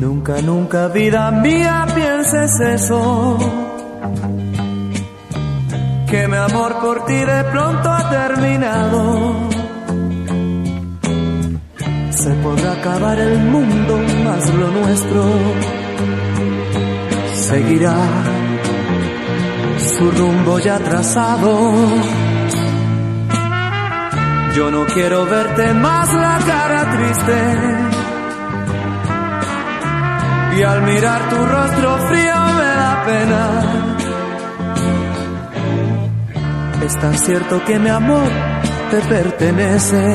Nunca, nunca, vida mía, pienses eso. Que mi amor por ti de pronto ha terminado. Se podrá acabar el mundo, más lo nuestro seguirá su rumbo ya trazado. Yo no quiero verte más la cara triste y al mirar tu rostro frío me da pena. Es tan cierto que mi amor te pertenece,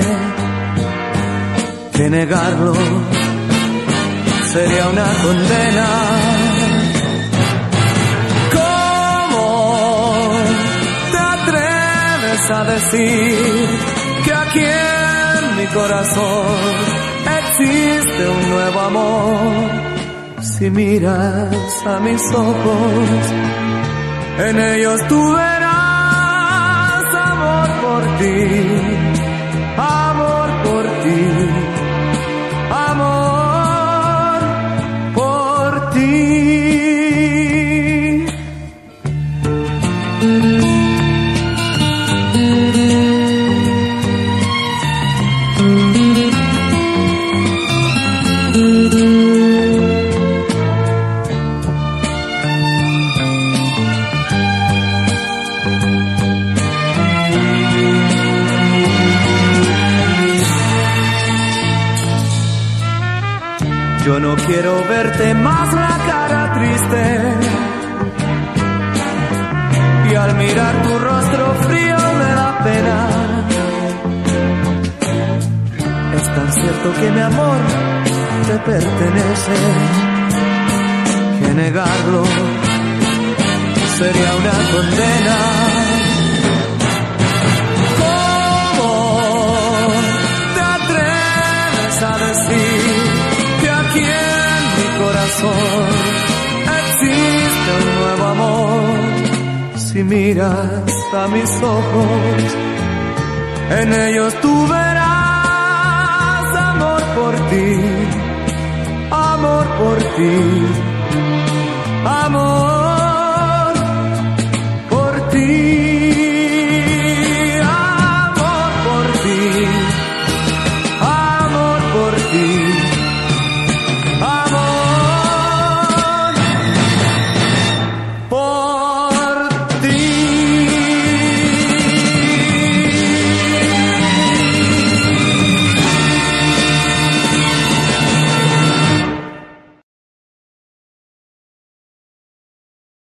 que negarlo sería una condena. Decir que aquí en mi corazón existe un nuevo amor? Si miras a mis ojos, en ellos tú verás amor por ti, quiero verte más la cara triste. Y al mirar tu rostro frío me da pena. Es tan cierto que mi amor te pertenece, que negarlo sería una condena. Existe un nuevo amor. Si miras a mis ojos, en ellos tú verás amor por ti, amor por ti, amor